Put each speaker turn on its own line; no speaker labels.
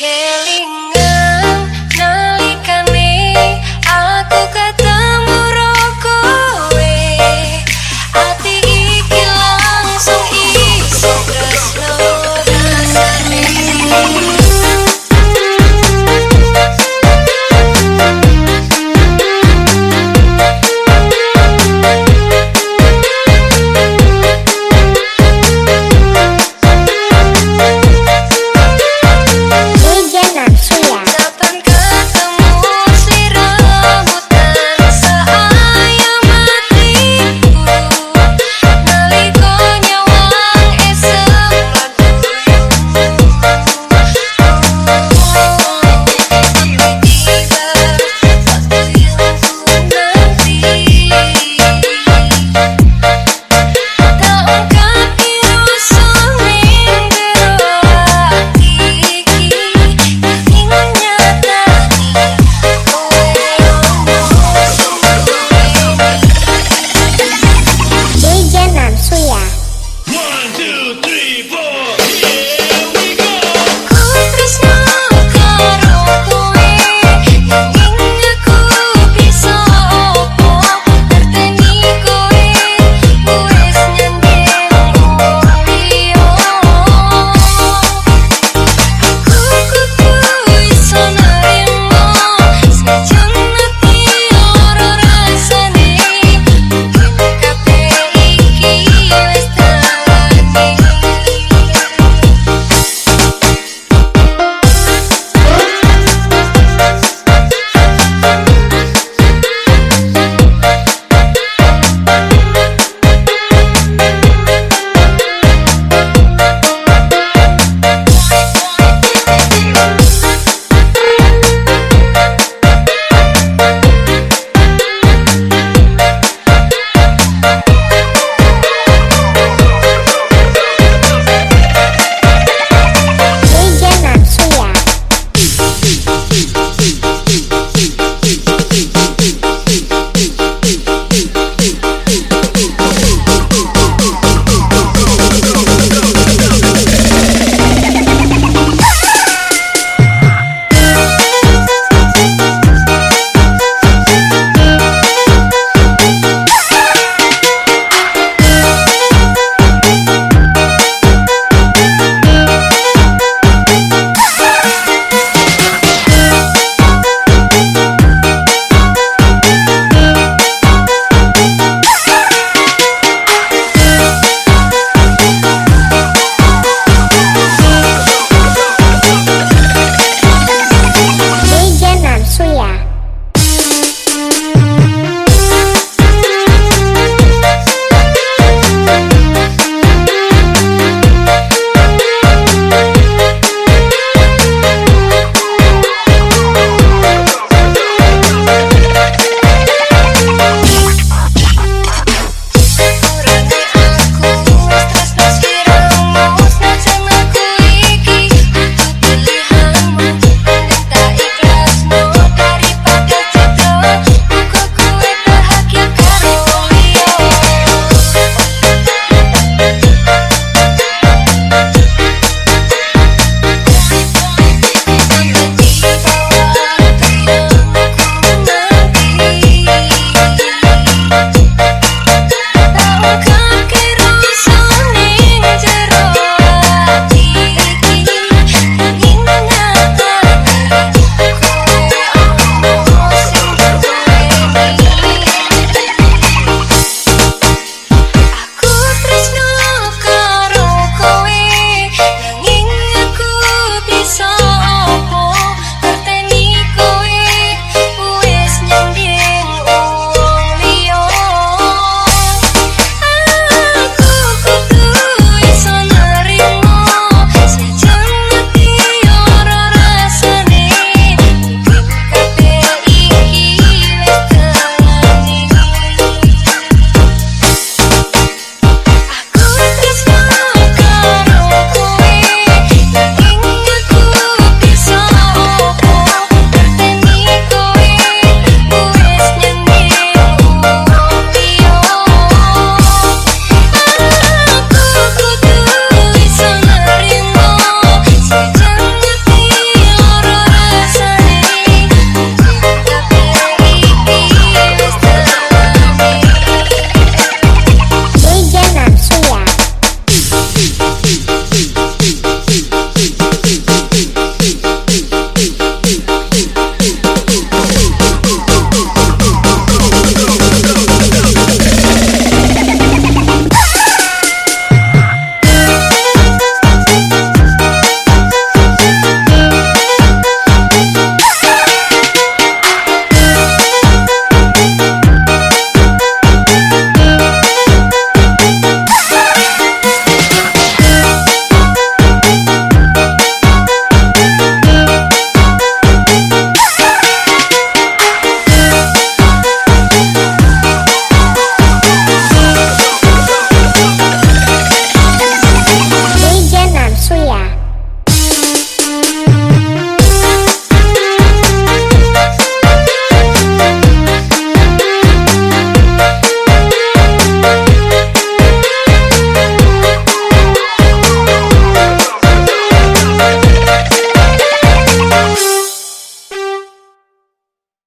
can't